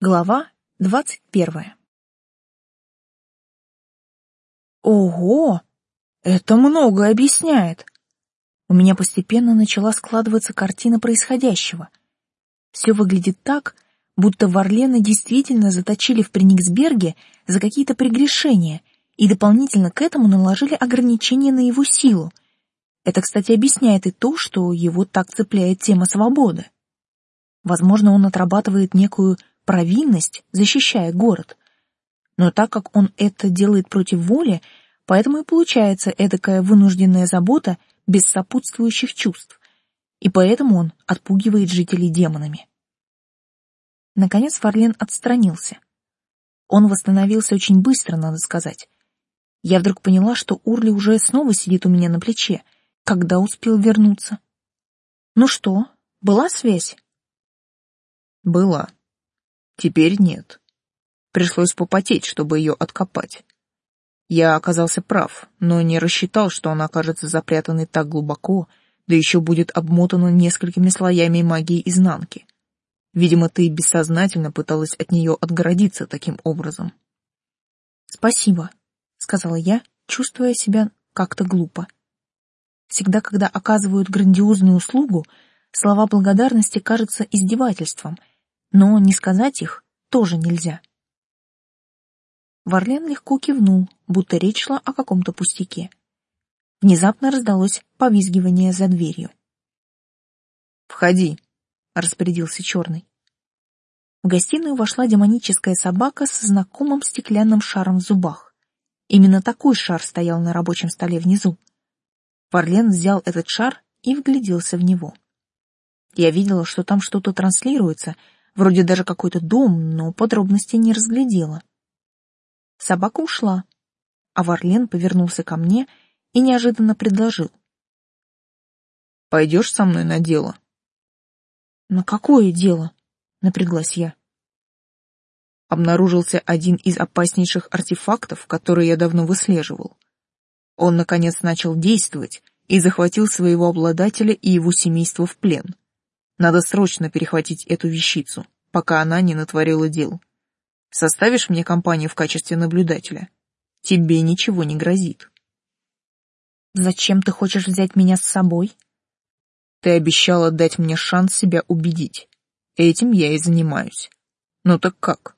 Глава двадцать первая. Ого! Это многое объясняет. У меня постепенно начала складываться картина происходящего. Все выглядит так, будто Варлена действительно заточили в Прениксберге за какие-то прегрешения и дополнительно к этому наложили ограничения на его силу. Это, кстати, объясняет и то, что его так цепляет тема свободы. Возможно, он отрабатывает некую провинность, защищая город. Но так как он это делает против воли, поэтому и получается эдакая вынужденная забота без сопутствующих чувств, и поэтому он отпугивает жителей демонами. Наконец Фарлен отстранился. Он восстановился очень быстро, надо сказать. Я вдруг поняла, что Урли уже снова сидит у меня на плече, когда успел вернуться. Ну что, была связь? Была. Теперь нет. Пришлось попотеть, чтобы ее откопать. Я оказался прав, но не рассчитал, что она окажется запрятанной так глубоко, да еще будет обмотана несколькими слоями магии изнанки. Видимо, ты бессознательно пыталась от нее отгородиться таким образом. «Спасибо», — сказала я, чувствуя себя как-то глупо. Всегда, когда оказывают грандиозную услугу, слова благодарности кажутся издевательством, но не сказать их тоже нельзя. Варлен легко кивнул, будто речь шла о каком-то пустяке. Внезапно раздалось повизгивание за дверью. «Входи», — распорядился черный. В гостиную вошла демоническая собака с знакомым стеклянным шаром в зубах. Именно такой шар стоял на рабочем столе внизу. Варлен взял этот шар и вгляделся в него. Я видела, что там что-то транслируется — Вроде даже какой-то дом, но подробностей не разглядела. Собака ушла, а Варлен повернулся ко мне и неожиданно предложил. «Пойдешь со мной на дело?» «На какое дело?» — напряглась я. Обнаружился один из опаснейших артефактов, которые я давно выслеживал. Он, наконец, начал действовать и захватил своего обладателя и его семейство в плен — надо срочно перехватить эту вещицу, пока она не натворила дел. Составишь мне компанию в качестве наблюдателя? Тебе ничего не грозит. Зачем ты хочешь взять меня с собой? Ты обещала дать мне шанс себя убедить. Этим я и занимаюсь. Ну так как?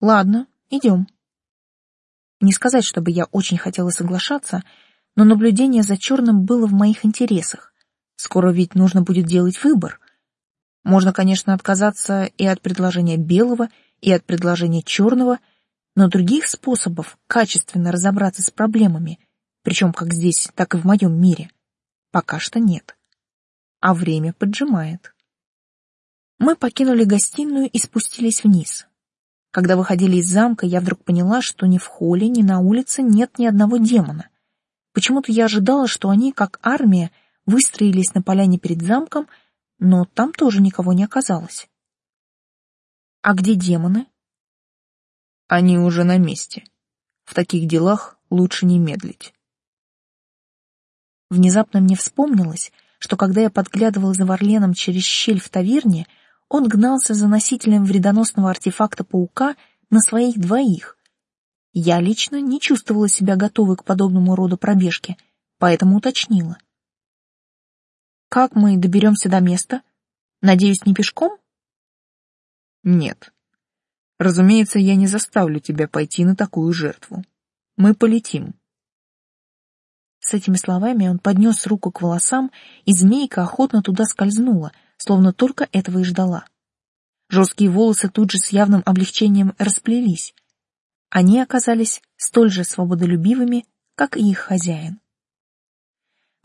Ладно, идем. Не сказать, чтобы я очень хотела соглашаться, но наблюдение за черным было в моих интересах. Скоро ведь нужно будет делать выбор. Можно, конечно, отказаться и от предложения белого, и от предложения черного, но других способов качественно разобраться с проблемами, причем как здесь, так и в моем мире, пока что нет. А время поджимает. Мы покинули гостиную и спустились вниз. Когда выходили из замка, я вдруг поняла, что ни в холле, ни на улице нет ни одного демона. Почему-то я ожидала, что они, как армия, выстроились на поляне перед замком, но там тоже никого не оказалось. А где демоны? Они уже на месте. В таких делах лучше не медлить. Внезапно мне вспомнилось, что когда я подглядывал за Варленом через щель в таверне, он гнался за носителем вредоносного артефакта паука на своих двоих. Я лично не чувствовала себя готовой к подобному роду пробежке, поэтому уточнила. Как мы доберемся до места? Надеюсь, не пешком? Нет. Разумеется, я не заставлю тебя пойти на такую жертву. Мы полетим. С этими словами он поднес руку к волосам, и змейка охотно туда скользнула, словно только этого и ждала. Жесткие волосы тут же с явным облегчением расплелись. Они оказались столь же свободолюбивыми, как и их хозяин.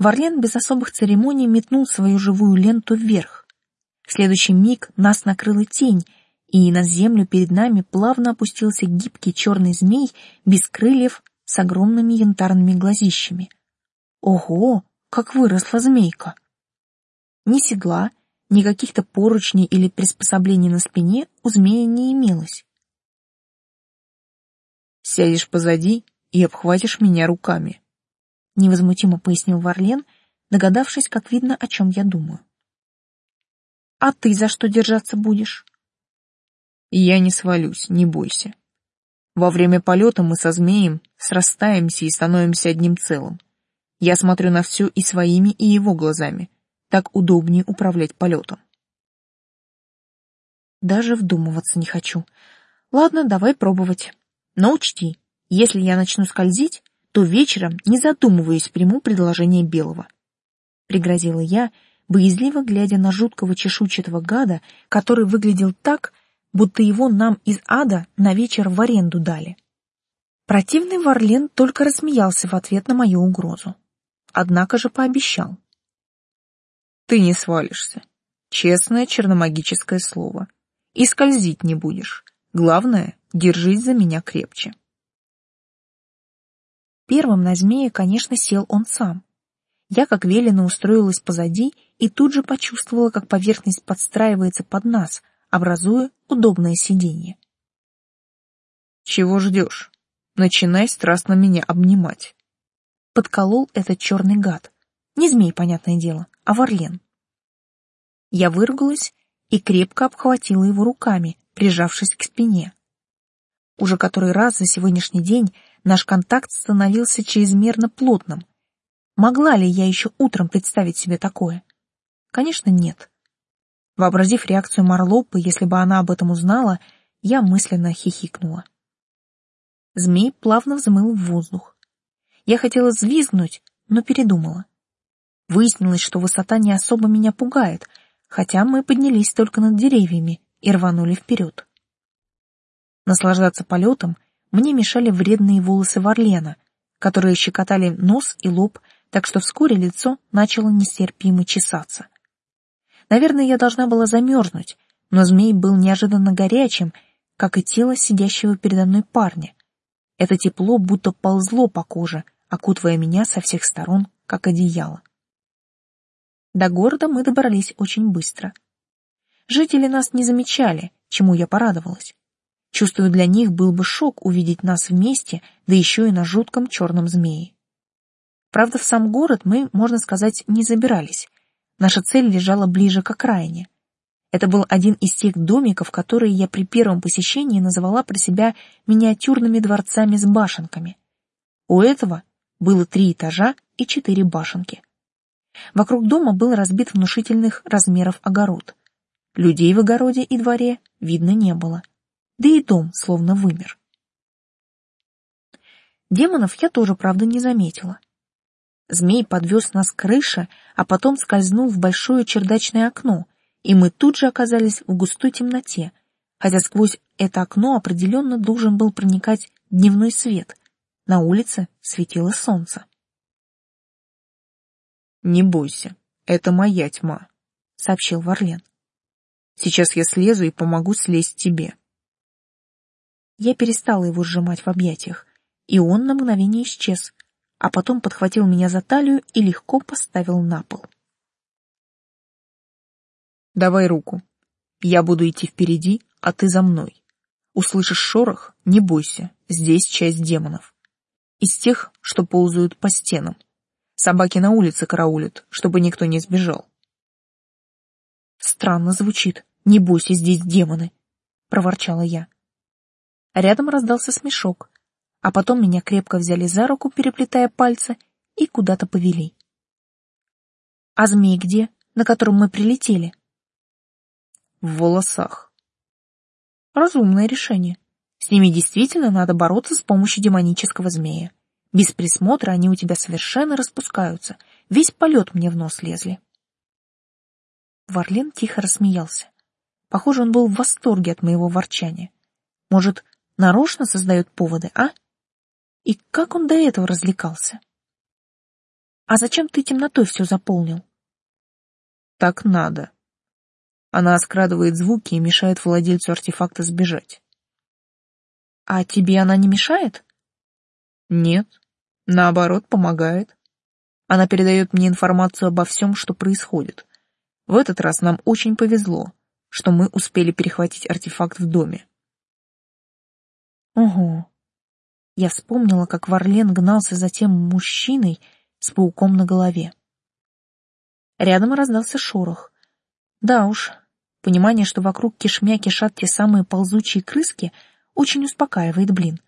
Варлен без особых церемоний метнул свою живую ленту вверх. В следующий миг нас накрыла тень, и на землю перед нами плавно опустился гибкий черный змей без крыльев с огромными янтарными глазищами. Ого, как выросла змейка! Ни седла, ни каких-то поручней или приспособлений на спине у змея не имелось. «Сядешь позади и обхватишь меня руками», — невозмутимо пояснил Варлен, догадавшись, как видно, о чем я думаю. «А ты за что держаться будешь?» Я не свалюсь, не бойся. Во время полета мы со змеем срастаемся и становимся одним целым. Я смотрю на все и своими, и его глазами. Так удобнее управлять полетом. Даже вдумываться не хочу. Ладно, давай пробовать. Но учти, если я начну скользить, то вечером, не задумываясь, приму предложение Белого. Пригрозила я, боязливо глядя на жуткого чешуйчатого гада, который выглядел так, будто его нам из ада на вечер в аренду дали. Противный Варлен только рассмеялся в ответ на мою угрозу. Однако же пообещал. «Ты не свалишься. Честное черномагическое слово. И скользить не будешь. Главное, держись за меня крепче». Первым на змея, конечно, сел он сам. Я, как велено, устроилась позади и тут же почувствовала, как поверхность подстраивается под нас, образуя удобное сиденье. «Чего ждешь? Начинай страстно меня обнимать». Подколол этот черный гад. Не змей, понятное дело, а ворлен. Я выругалась и крепко обхватила его руками, прижавшись к спине. Уже который раз за сегодняшний день наш контакт становился чрезмерно плотным. Могла ли я еще утром представить себе такое? Конечно, нет. Вообразив реакцию Марлопы, если бы она об этом узнала, я мысленно хихикнула. Змей плавно взмыл в воздух. Я хотела взвизгнуть, но передумала. Выяснилось, что высота не особо меня пугает, хотя мы поднялись только над деревьями и рванули вперед. Наслаждаться полетом мне мешали вредные волосы Варлена, которые щекотали нос и лоб, так что вскоре лицо начало нестерпимо чесаться. Наверное, я должна была замерзнуть, но змей был неожиданно горячим, как и тело сидящего передо мной парня. Это тепло будто ползло по коже, окутывая меня со всех сторон, как одеяло. До города мы добрались очень быстро. Жители нас не замечали, чему я порадовалась. Чувствую, для них был бы шок увидеть нас вместе, да еще и на жутком черном змее. Правда, в сам город мы, можно сказать, не забирались. Наша цель лежала ближе к окраине. Это был один из тех домиков, которые я при первом посещении называла про себя миниатюрными дворцами с башенками. У этого было три этажа и четыре башенки. Вокруг дома был разбит внушительных размеров огород. Людей в огороде и дворе видно не было. Да и дом словно вымер. Демонов я тоже, правда, не заметила. Змей подвез нас к крыше, а потом скользнул в большое чердачное окно, и мы тут же оказались в густой темноте, хотя сквозь это окно определенно должен был проникать дневной свет. На улице светило солнце. «Не бойся, это моя тьма», — сообщил Варлен. «Сейчас я слезу и помогу слезть тебе». Я перестала его сжимать в объятиях, и он на мгновение исчез, а потом подхватил меня за талию и легко поставил на пол. «Давай руку. Я буду идти впереди, а ты за мной. Услышишь шорох, не бойся, здесь часть демонов. Из тех, что ползают по стенам. Собаки на улице караулят, чтобы никто не сбежал». «Странно звучит. Не бойся, здесь демоны», — проворчала я. Рядом раздался смешок, а потом меня крепко взяли за руку, переплетая пальцы, и куда-то повели. «А змей где, на котором мы прилетели?» «В волосах». «Разумное решение. С ними действительно надо бороться с помощью демонического змея. Без присмотра они у тебя совершенно распускаются. Весь полет мне в нос лезли». Варлен тихо рассмеялся. Похоже, он был в восторге от моего ворчания. Может, нарочно создает поводы, а? И как он до этого развлекался? А зачем ты темнотой все заполнил? Так надо. Она скрадывает звуки и мешает владельцу артефакта сбежать. А тебе она не мешает? Нет, наоборот, помогает. Она передает мне информацию обо всем, что происходит. В этот раз нам очень повезло, что мы успели перехватить артефакт в доме. Ого, я вспомнила, как Варлен гнался за тем мужчиной с пауком на голове. Рядом раздался шорох. Да уж, Понимание, что вокруг кишмя кишат те самые ползучие крыски, очень успокаивает, блин.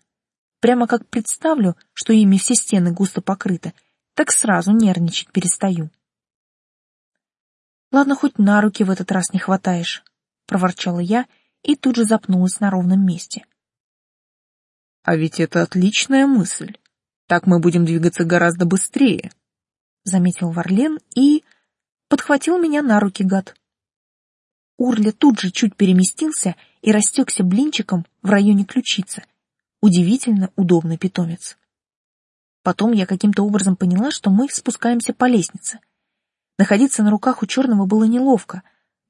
Прямо как представлю, что ими все стены густо покрыты, так сразу нервничать перестаю. Ладно, хоть на руки в этот раз не хватаешь, проворчала я и тут же запнулась на ровном месте. А ведь это отличная мысль. Так мы будем двигаться гораздо быстрее, заметил Варлен и подхватил меня на руки, гад. Урля тут же чуть переместился и растекся блинчиком в районе ключицы. Удивительно удобный питомец. Потом я каким-то образом поняла, что мы спускаемся по лестнице. Находиться на руках у черного было неловко.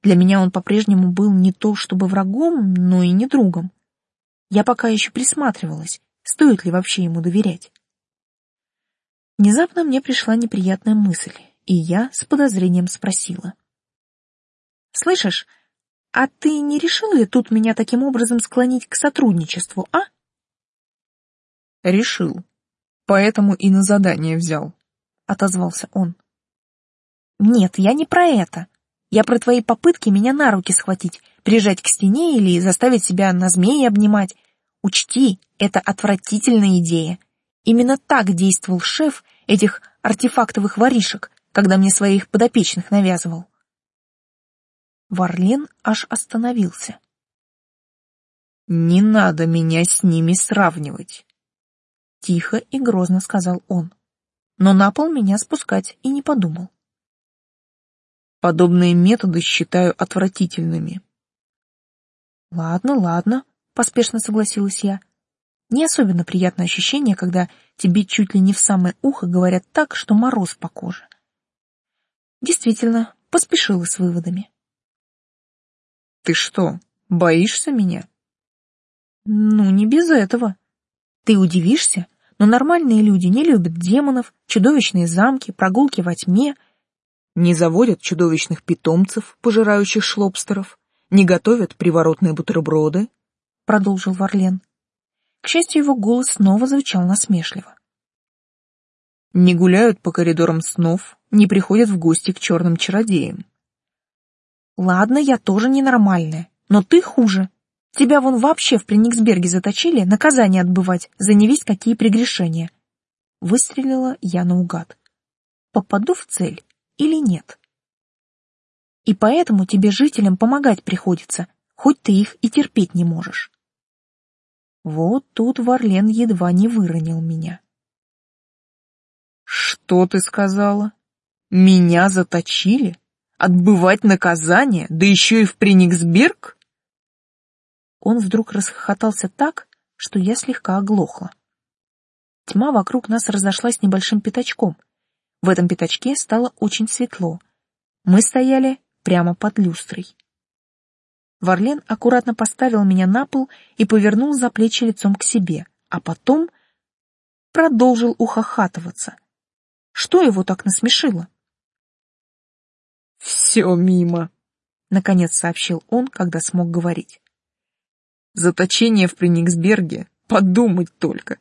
Для меня он по-прежнему был не то чтобы врагом, но и не другом. Я пока еще присматривалась, стоит ли вообще ему доверять. Внезапно мне пришла неприятная мысль, и я с подозрением спросила. Слышишь, а ты не решил ли тут меня таким образом склонить к сотрудничеству, а? Решил. Поэтому и на задание взял, отозвался он. Нет, я не про это. Я про твои попытки меня на руки схватить, прижать к стене или заставить себя на змеи обнимать. Учти, это отвратительная идея. Именно так действовал шеф этих артефактовых воришек, когда мне своих подопечных навязывал. Варлен аж остановился. «Не надо меня с ними сравнивать», — тихо и грозно сказал он. Но на пол меня спускать и не подумал. «Подобные методы считаю отвратительными». «Ладно, ладно», — поспешно согласилась я. Не особенно приятное ощущение, когда тебе чуть ли не в самое ухо говорят так, что мороз по коже. Действительно, поспешила с выводами. Ты что, боишься меня? Ну, не без этого. Ты удивишься, но нормальные люди не любят демонов, чудовищные замки, прогулки во тьме. Не заводят чудовищных питомцев, пожирающих шлобстеров, не готовят приворотные бутерброды, — продолжил Варлен. К счастью, его голос снова звучал насмешливо. Не гуляют по коридорам снов, не приходят в гости к черным чародеям. Ладно, я тоже ненормальная, но ты хуже. Тебя вон вообще в Прениксберге заточили, наказание отбывать за невесть какие прегрешения. Выстрелила я наугад. Попаду в цель или нет? И поэтому тебе жителям помогать приходится, хоть ты их и терпеть не можешь. Вот тут Варлен едва не выронил меня. «Что ты сказала? Меня заточили?» Отбывать наказание, да еще и в Прениксберг? Он вдруг расхохотался так, что я слегка оглохла. Тьма вокруг нас разошлась небольшим пятачком. В этом пятачке стало очень светло. Мы стояли прямо под люстрой. Варлен аккуратно поставил меня на пол и повернул за плечи лицом к себе, а потом продолжил ухахатываться. Что его так насмешило? «Все мимо», — наконец сообщил он, когда смог говорить. «Заточение в Прениксберге? Подумать только!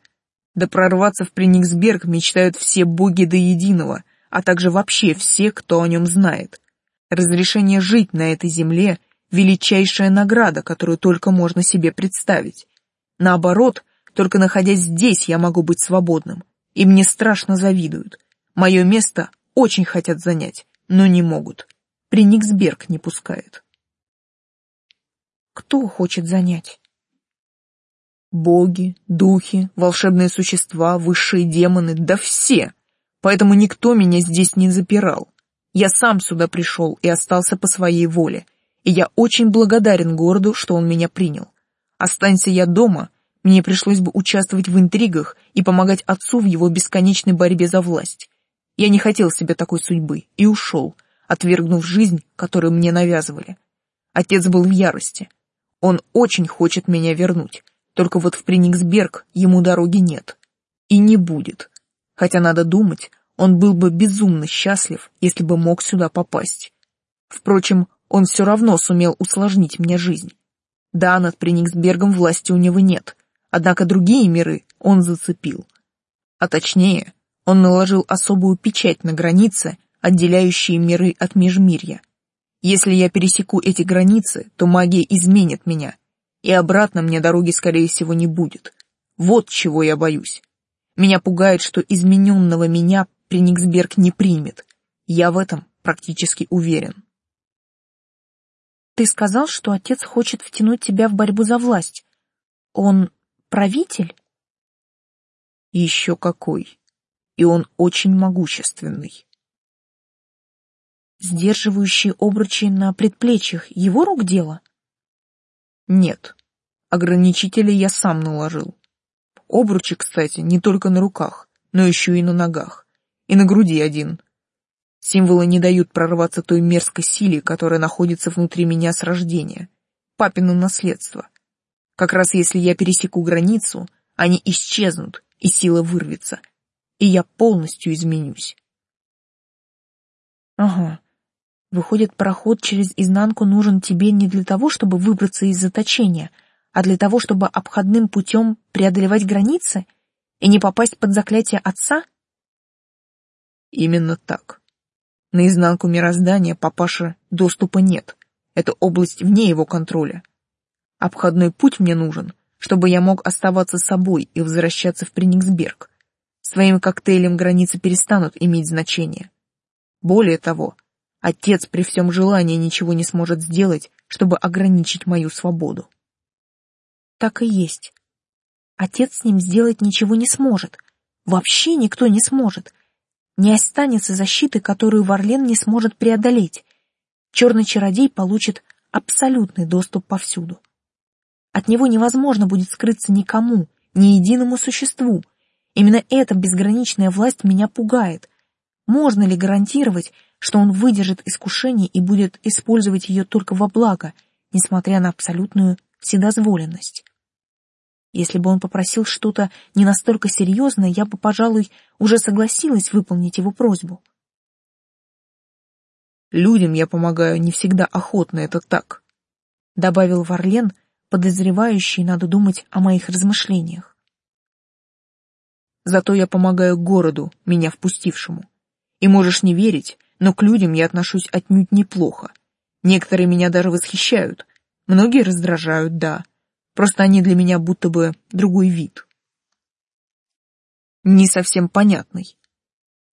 Да прорваться в Прениксберг мечтают все боги до единого, а также вообще все, кто о нем знает. Разрешение жить на этой земле — величайшая награда, которую только можно себе представить. Наоборот, только находясь здесь я могу быть свободным, и мне страшно завидуют. Мое место очень хотят занять, но не могут. Прениксберг не пускает. Кто хочет занять? Боги, духи, волшебные существа, высшие демоны, да все. Поэтому никто меня здесь не запирал. Я сам сюда пришел и остался по своей воле. И я очень благодарен городу, что он меня принял. Останься я дома, мне пришлось бы участвовать в интригах и помогать отцу в его бесконечной борьбе за власть. Я не хотел себе такой судьбы и ушел, отвергнув жизнь, которую мне навязывали. Отец был в ярости. Он очень хочет меня вернуть, только вот в Прениксберг ему дороги нет. И не будет. Хотя, надо думать, он был бы безумно счастлив, если бы мог сюда попасть. Впрочем, он все равно сумел усложнить мне жизнь. Да, над Прениксбергом власти у него нет, однако другие миры он зацепил. А точнее, он наложил особую печать на границе, отделяющие миры от межмирья. Если я пересеку эти границы, то магия изменит меня, и обратно мне дороги, скорее всего, не будет. Вот чего я боюсь. Меня пугает, что измененного меня Прениксберг не примет. Я в этом практически уверен. Ты сказал, что отец хочет втянуть тебя в борьбу за власть. Он правитель? Еще какой. И он очень могущественный. Сдерживающие обручи на предплечьях его рук дело? Нет. Ограничители я сам наложил. Обручи, кстати, не только на руках, но еще и на ногах. И на груди один. Символы не дают прорваться той мерзкой силе, которая находится внутри меня с рождения. Папино наследство. Как раз если я пересеку границу, они исчезнут, и сила вырвется, и я полностью изменюсь. Ага. Выходит, проход через изнанку нужен тебе не для того, чтобы выбраться из заточения, а для того, чтобы обходным путем преодолевать границы и не попасть под заклятие отца? Именно так. На изнанку мироздания папаша доступа нет. Это область вне его контроля. Обходной путь мне нужен, чтобы я мог оставаться собой и возвращаться в Прениксберг. Своим коктейлем границы перестанут иметь значение. Более того, отец при всем желании ничего не сможет сделать, чтобы ограничить мою свободу. Так и есть. Отец с ним сделать ничего не сможет. Вообще никто не сможет. Не останется защиты, которую Варлен не сможет преодолеть. Черный чародей получит абсолютный доступ повсюду. От него невозможно будет скрыться никому, ни единому существу. Именно эта безграничная власть меня пугает. Можно ли гарантировать, что он выдержит искушение и будет использовать ее только во благо, несмотря на абсолютную вседозволенность? Если бы он попросил что-то не настолько серьезное, я бы, пожалуй, уже согласилась выполнить его просьбу. «Людям я помогаю не всегда охотно, это так», — добавил Варлен, подозревающий, надо думать, о моих размышлениях. Зато я помогаю городу, меня впустившему. И можешь не верить, но к людям я отношусь отнюдь неплохо. Некоторые меня даже восхищают, многие раздражают, да. Просто они для меня будто бы другой вид. Не совсем понятный.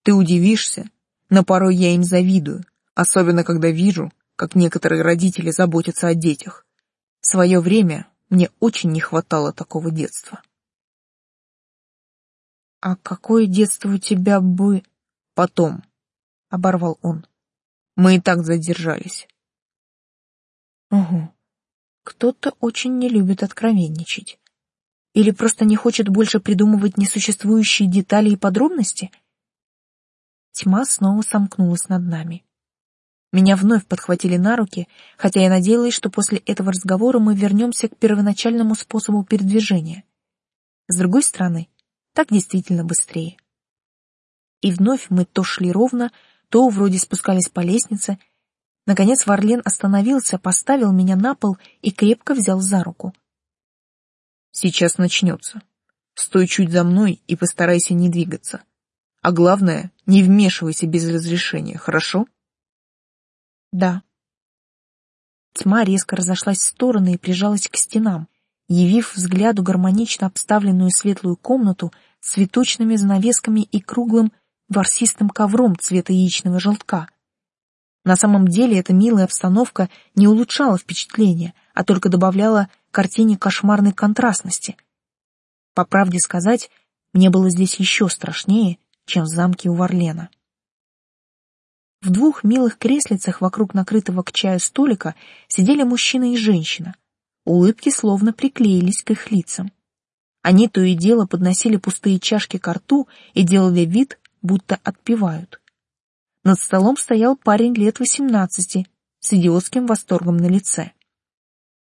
Ты удивишься, но порой я им завидую, особенно когда вижу, как некоторые родители заботятся о детях. В свое время мне очень не хватало такого детства. «А какое детство у тебя бы...» «Потом», — оборвал он. «Мы и так задержались». «Угу. Кто-то очень не любит откровенничать. Или просто не хочет больше придумывать несуществующие детали и подробности?» Тьма снова сомкнулась над нами. Меня вновь подхватили на руки, хотя я надеялась, что после этого разговора мы вернемся к первоначальному способу передвижения. С другой стороны, так действительно быстрее. И вновь мы то шли ровно, то вроде спускались по лестнице. Наконец Варлен остановился, поставил меня на пол и крепко взял за руку. «Сейчас начнется. Стой чуть за мной и постарайся не двигаться. А главное, не вмешивайся без разрешения, хорошо?» Да. Тьма резко разошлась в стороны и прижалась к стенам, явив взгляду гармонично обставленную светлую комнату с цветочными занавесками и круглым ворсистым ковром цвета яичного желтка. На самом деле эта милая обстановка не улучшала впечатление, а только добавляла картине кошмарной контрастности. По правде сказать, мне было здесь еще страшнее, чем в замке у Варлена. В двух милых креслицах вокруг накрытого к чаю столика сидели мужчина и женщина. Улыбки словно приклеились к их лицам. Они то и дело подносили пустые чашки к рту и делали вид, будто отпивают. Над столом стоял парень лет восемнадцати с идиотским восторгом на лице.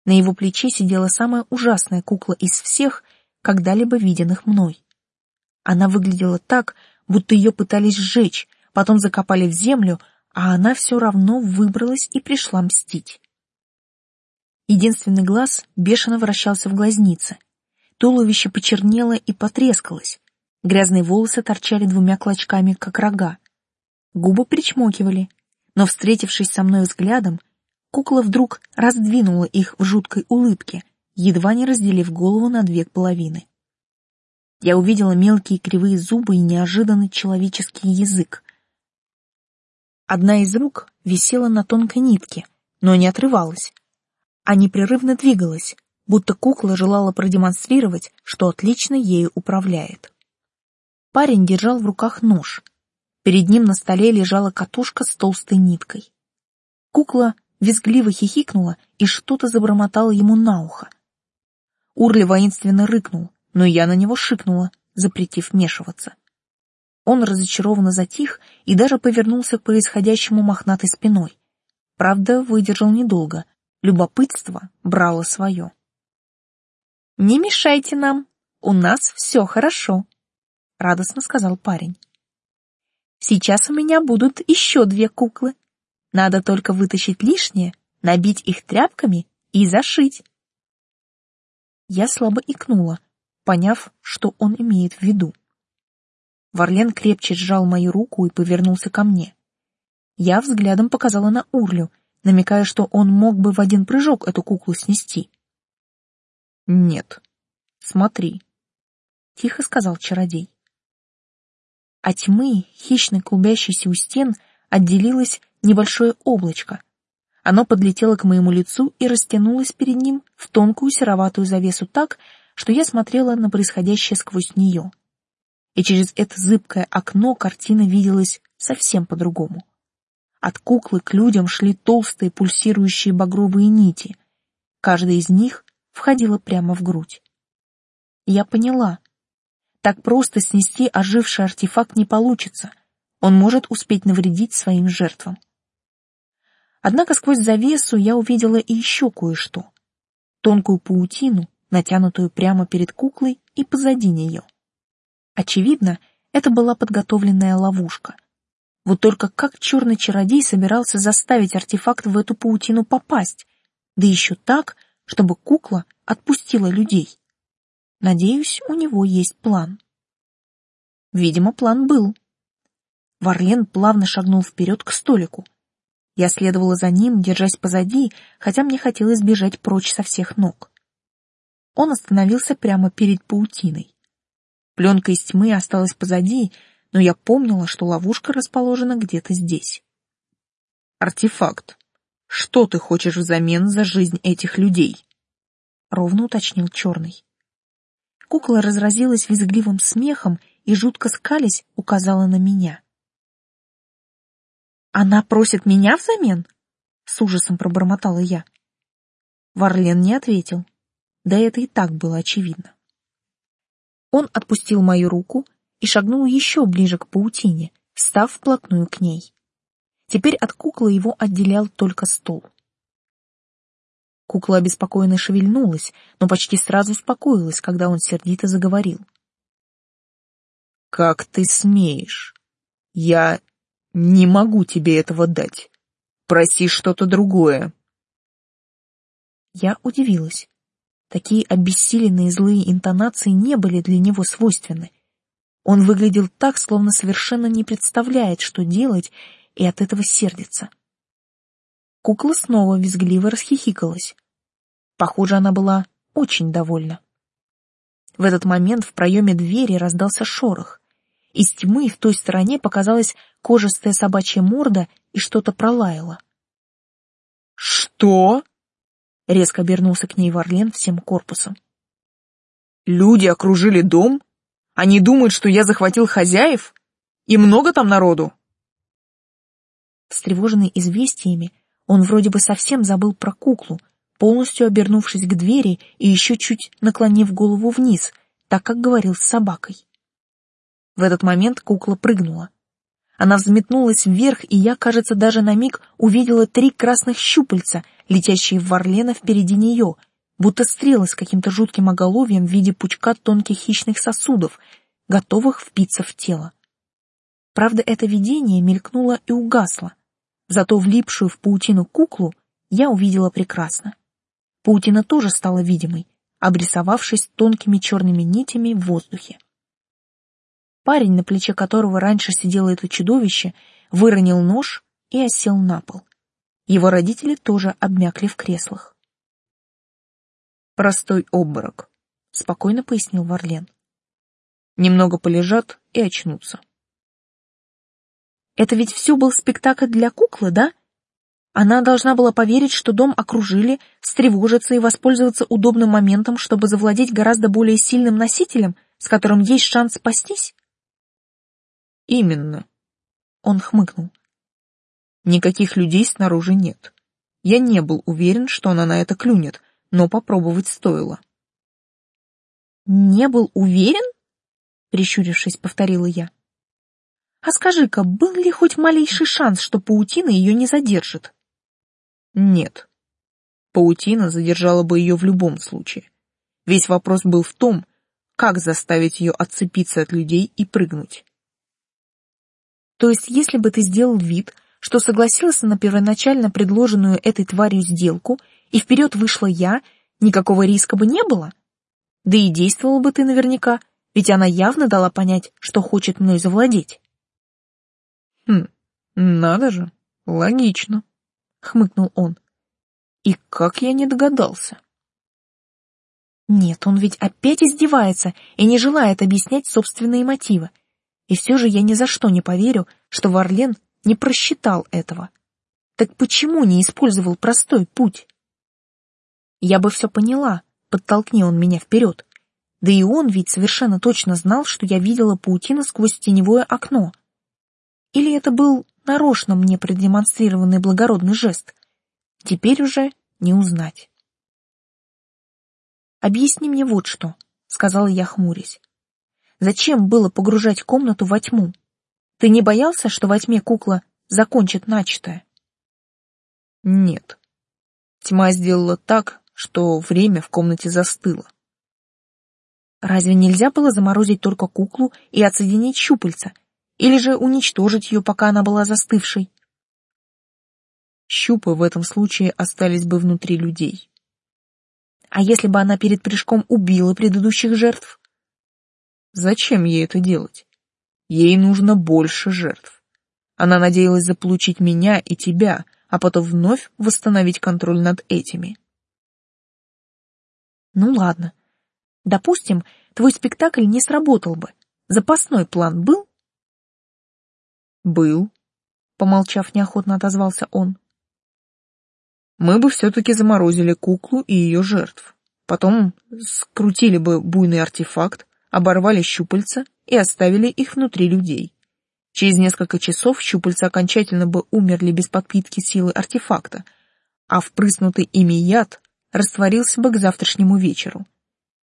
На его плече сидела самая ужасная кукла из всех, когда-либо виденных мной. Она выглядела так, будто ее пытались сжечь, потом закопали в землю, а она все равно выбралась и пришла мстить. Единственный глаз бешено вращался в глазнице. Туловище почернело и потрескалось. Грязные волосы торчали двумя клочками, как рога. Губы причмокивали, но, встретившись со мной взглядом, Кукла вдруг раздвинула их в жуткой улыбке, едва не разделив голову на две половины. Я увидела мелкие кривые зубы и неожиданный человеческий язык. Одна из рук висела на тонкой нитке, но не отрывалась, а непрерывно двигалась, будто кукла желала продемонстрировать, что отлично ею управляет. Парень держал в руках нож. Перед ним на столе лежала катушка с толстой ниткой. Кукла визгливо хихикнула и что-то забормотала ему на ухо. Урли воинственно рыкнул, но я на него шикнула, запретив вмешиваться. Он разочарованно затих и даже повернулся к происходящему мохнатой спиной. Правда, выдержал недолго. Любопытство брало свое. «Не мешайте нам, у нас все хорошо», — радостно сказал парень. «Сейчас у меня будут еще две куклы. Надо только вытащить лишнее, набить их тряпками и зашить». Я слабо икнула, поняв, что он имеет в виду. Варлен крепче сжал мою руку и повернулся ко мне. Я взглядом показала на Урлю, намекая, что он мог бы в один прыжок эту куклу снести. «Нет, смотри», — тихо сказал чародей. От тьмы, хищно клубящейся у стен, отделилось небольшое облачко. Оно подлетело к моему лицу и растянулось перед ним в тонкую сероватую завесу так, что я смотрела на происходящее сквозь нее. И через это зыбкое окно картина виделась совсем по-другому. От куклы к людям шли толстые пульсирующие багровые нити. Каждая из них входила прямо в грудь. Я поняла. Так просто снести оживший артефакт не получится. Он может успеть навредить своим жертвам. Однако сквозь завесу я увидела и еще кое-что. Тонкую паутину, натянутую прямо перед куклой и позади нее. Очевидно, это была подготовленная ловушка. Вот только как черный чародей собирался заставить артефакт в эту паутину попасть, да еще так, чтобы кукла отпустила людей. Надеюсь, у него есть план. Видимо, план был. Варлен плавно шагнул вперед к столику. Я следовала за ним, держась позади, хотя мне хотелось бежать прочь со всех ног. Он остановился прямо перед паутиной. Пленка из тьмы осталась позади, но я помнила, что ловушка расположена где-то здесь. «Артефакт. Что ты хочешь взамен за жизнь этих людей?» — ровно уточнил Черный. Кукла разразилась визгливым смехом и, жутко скались, указала на меня. «Она просит меня взамен?» — с ужасом пробормотала я. Варлен не ответил. Да это и так было очевидно. Он отпустил мою руку и шагнул еще ближе к паутине, став вплотную к ней. Теперь от куклы его отделял только стол. Кукла обеспокоенно шевельнулась, но почти сразу успокоилась, когда он сердито заговорил. «Как ты смеешь? Я не могу тебе этого дать. Проси что-то другое». Я удивилась. Такие обессиленные злые интонации не были для него свойственны. Он выглядел так, словно совершенно не представляет, что делать, и от этого сердится. Кукла снова визгливо расхихикалась. Похоже, она была очень довольна. В этот момент в проеме двери раздался шорох. Из тьмы в той стороне показалась кожистая собачья морда и что-то пролаяло. «Что?» Резко обернулся к ней Варлен всем корпусом. «Люди окружили дом? Они думают, что я захватил хозяев? И много там народу?» Встревоженный известиями, он вроде бы совсем забыл про куклу, полностью обернувшись к двери и еще чуть наклонив голову вниз, так как говорил с собакой. В этот момент кукла прыгнула. Она взметнулась вверх, и я, кажется, даже на миг увидела три красных щупальца, летящие в Варлена впереди нее, будто стрелы с каким-то жутким оголовьем в виде пучка тонких хищных сосудов, готовых впиться в тело. Правда, это видение мелькнуло и угасло. Зато влипшую в паутину куклу я увидела прекрасно. Паутина тоже стала видимой, обрисовавшись тонкими черными нитями в воздухе. Парень, на плече которого раньше сидело это чудовище, выронил нож и осел на пол. Его родители тоже обмякли в креслах. «Простой обморок», — спокойно пояснил Варлен. «Немного полежат и очнутся». «Это ведь все был спектакль для куклы, да?» Она должна была поверить, что дом окружили, встревожиться и воспользоваться удобным моментом, чтобы завладеть гораздо более сильным носителем, с которым есть шанс спастись? Именно. Он хмыкнул. Никаких людей снаружи нет. Я не был уверен, что она на это клюнет, но попробовать стоило. «Не был уверен?» — прищурившись, повторила я. «А скажи-ка, был ли хоть малейший шанс, что паутина ее не задержит?» Нет. Паутина задержала бы ее в любом случае. Весь вопрос был в том, как заставить ее отцепиться от людей и прыгнуть. То есть, если бы ты сделал вид, что согласился на первоначально предложенную этой тварью сделку, и вперед вышла я, никакого риска бы не было? Да и действовал бы ты наверняка, ведь она явно дала понять, что хочет мной завладеть. Хм, надо же, логично. — хмыкнул он. «И как я не догадался?» Нет, он ведь опять издевается и не желает объяснять собственные мотивы. И все же я ни за что не поверю, что Варлен не просчитал этого. Так почему не использовал простой путь? Я бы все поняла, подтолкни он меня вперед. Да и он ведь совершенно точно знал, что я видела паутину сквозь теневое окно. Или это был нарочно мне продемонстрированный благородный жест. Теперь уже не узнать. «Объясни мне вот что», — сказала я, хмурясь. «Зачем было погружать комнату во тьму? Ты не боялся, что во тьме кукла закончит начатое?» «Нет. Тьма сделала так, что время в комнате застыло». «Разве нельзя было заморозить только куклу и отсоединить щупальца, или же уничтожить ее, пока она была застывшей. Щупы в этом случае остались бы внутри людей. А если бы она перед прыжком убила предыдущих жертв? Зачем ей это делать? Ей нужно больше жертв. Она надеялась заполучить меня и тебя, а потом вновь восстановить контроль над этими. Ну ладно. Допустим, твой спектакль не сработал бы. Запасной план был? Был, помолчав, неохотно отозвался он. Мы бы все-таки заморозили куклу и ее жертв. Потом скрутили бы буйный артефакт, оборвали щупальца и оставили их внутри людей. Через несколько часов щупальца окончательно бы умерли без подпитки силы артефакта, а впрыснутый ими яд растворился бы к завтрашнему вечеру.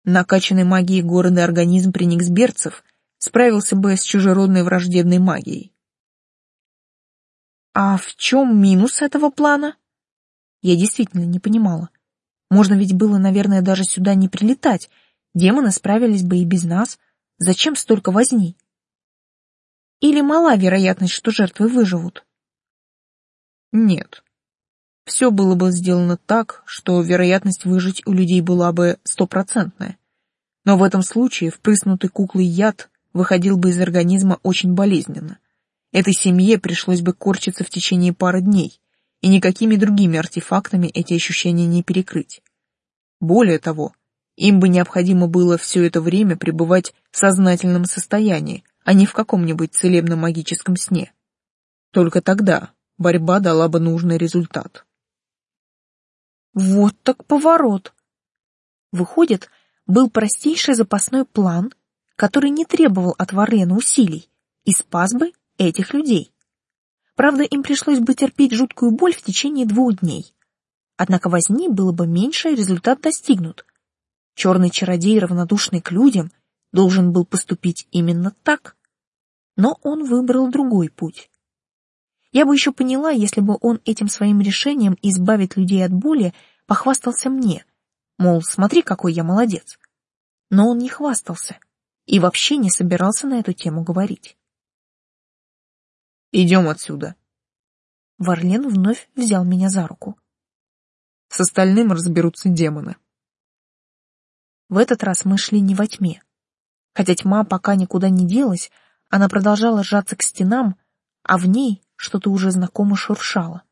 Накачанный магией горный организм прениксберцев справился бы с чужеродной враждебной магией. А в чем минус этого плана? Я действительно не понимала. Можно ведь было, наверное, даже сюда не прилетать. Демоны справились бы и без нас. Зачем столько возни? Или мала вероятность, что жертвы выживут? Нет. Все было бы сделано так, что вероятность выжить у людей была бы стопроцентная. Но в этом случае впрыснутый куклой яд выходил бы из организма очень болезненно. Этой семье пришлось бы корчиться в течение пары дней, и никакими другими артефактами эти ощущения не перекрыть. Более того, им бы необходимо было все это время пребывать в сознательном состоянии, а не в каком-нибудь целебном магическом сне. Только тогда борьба дала бы нужный результат. Вот так поворот. Выходит, был простейший запасной план, который не требовал от Варлена усилий, и спас бы этих людей. Правда, им пришлось бы терпеть жуткую боль в течение двух дней. Однако возни было бы меньше, результат достигнут. Черный чародей, равнодушный к людям, должен был поступить именно так. Но он выбрал другой путь. Я бы еще поняла, если бы он этим своим решением избавить людей от боли похвастался мне, мол, смотри, какой я молодец. Но он не хвастался и вообще не собирался на эту тему говорить. Идем отсюда. Варлен вновь взял меня за руку. С остальным разберутся демоны. В этот раз мы шли не во тьме. Хотя тьма пока никуда не делась, она продолжала сжаться к стенам, а в ней что-то уже знакомо шуршало.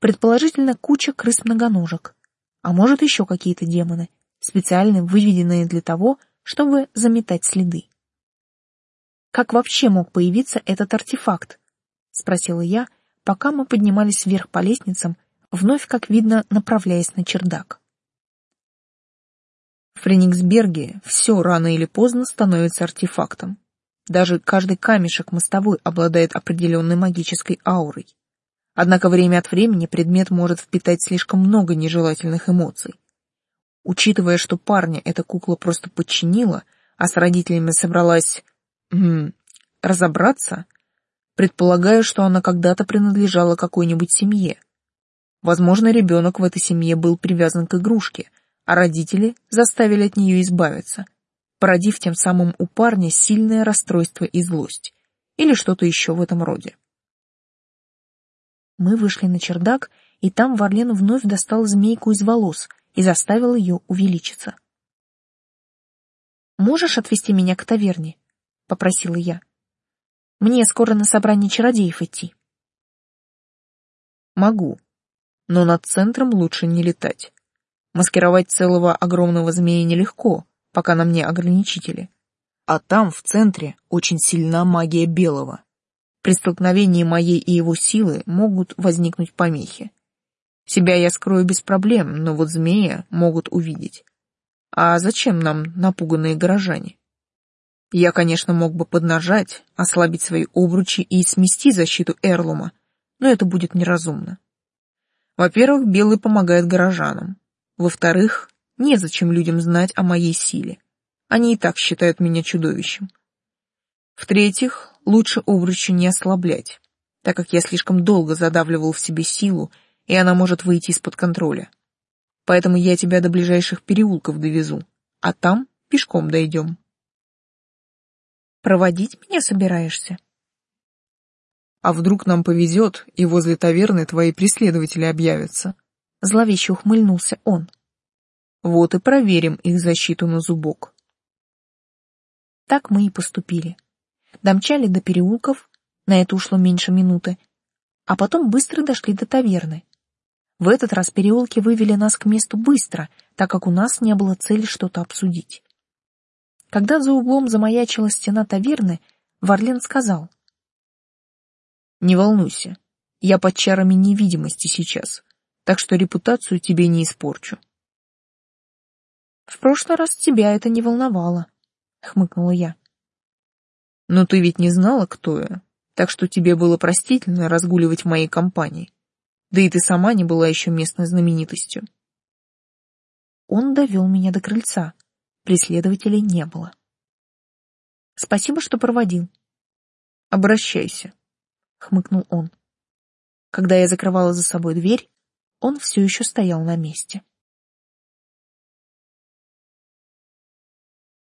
Предположительно, куча крыс-многоножек. А может, еще какие-то демоны, специально выведенные для того, чтобы заметать следы. Как вообще мог появиться этот артефакт? спросила я, пока мы поднимались вверх по лестницам, вновь, как видно, направляясь на чердак. В Френиксберге все рано или поздно становится артефактом. Даже каждый камешек мостовой обладает определенной магической аурой. Однако время от времени предмет может впитать слишком много нежелательных эмоций. Учитывая, что парня эта кукла просто подчинила, а с родителями собралась разобраться, предполагаю, что она когда-то принадлежала какой-нибудь семье. Возможно, ребенок в этой семье был привязан к игрушке, а родители заставили от нее избавиться, породив тем самым у парня сильное расстройство и злость, или что-то еще в этом роде. Мы вышли на чердак, и там Варлен вновь достал змейку из волос и заставил ее увеличиться. «Можешь отвезти меня к таверне?» — попросила я. «Мне скоро на собрание чародеев идти». «Могу, но над центром лучше не летать. Маскировать целого огромного змея нелегко, пока на мне ограничители. А там, в центре, очень сильна магия белого. При столкновении моей и его силы могут возникнуть помехи. Себя я скрою без проблем, но вот змея могут увидеть. А зачем нам напуганные горожане? Я, конечно, мог бы поднажать, ослабить свои обручи и смести защиту Эрлума, но это будет неразумно. Во-первых, Белый помогает горожанам. Во-вторых, незачем людям знать о моей силе. Они и так считают меня чудовищем. В-третьих, лучше обручи не ослаблять, так как я слишком долго задавливал в себе силу, и она может выйти из-под контроля. Поэтому я тебя до ближайших переулков довезу, а там пешком дойдем. Проводить меня собираешься? А вдруг нам повезет, и возле таверны твои преследователи объявятся? Зловеще ухмыльнулся он. Вот и проверим их защиту на зубок. Так мы и поступили. Домчали до переулков, на это ушло меньше минуты, а потом быстро дошли до таверны. В этот раз переулки вывели нас к месту быстро, так как у нас не было цели что-то обсудить. Когда за углом замаячила стена таверны, Варлен сказал. «Не волнуйся, я под чарами невидимости сейчас, так что репутацию тебе не испорчу». «В прошлый раз тебя это не волновало», — хмыкнула я. «Но ты ведь не знала, кто я, так что тебе было простительно разгуливать в моей компании. Да и ты сама не была еще местной знаменитостью». Он довел меня до крыльца, преследователей не было. Спасибо, что проводил. Обращайся, хмыкнул он. Когда я закрывала за собой дверь, он все еще стоял на месте.